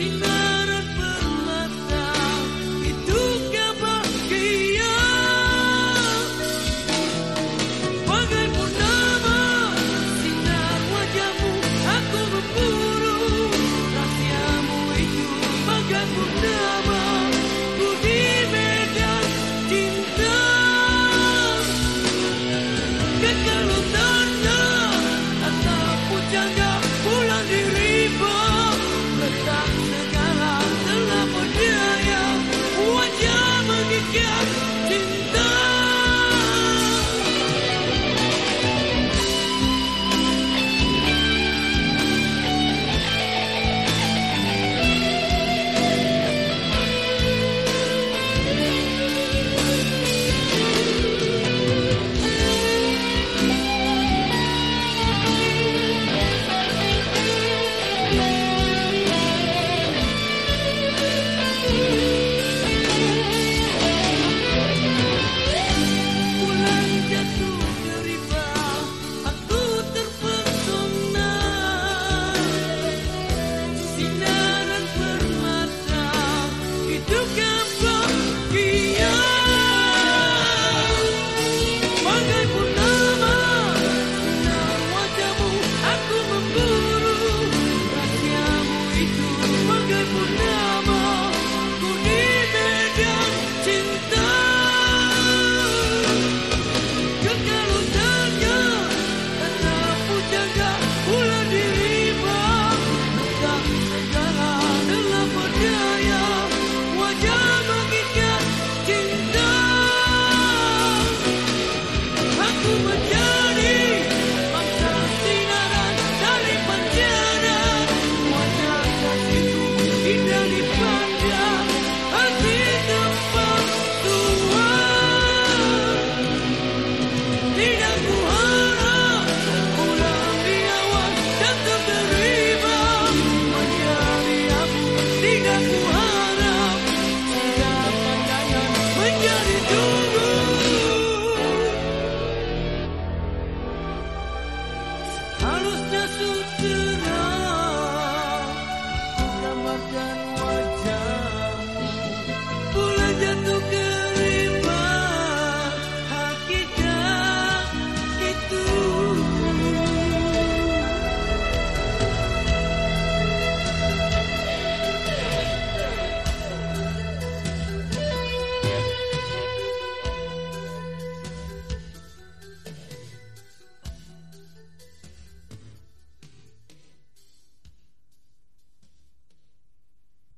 sin más. Suit to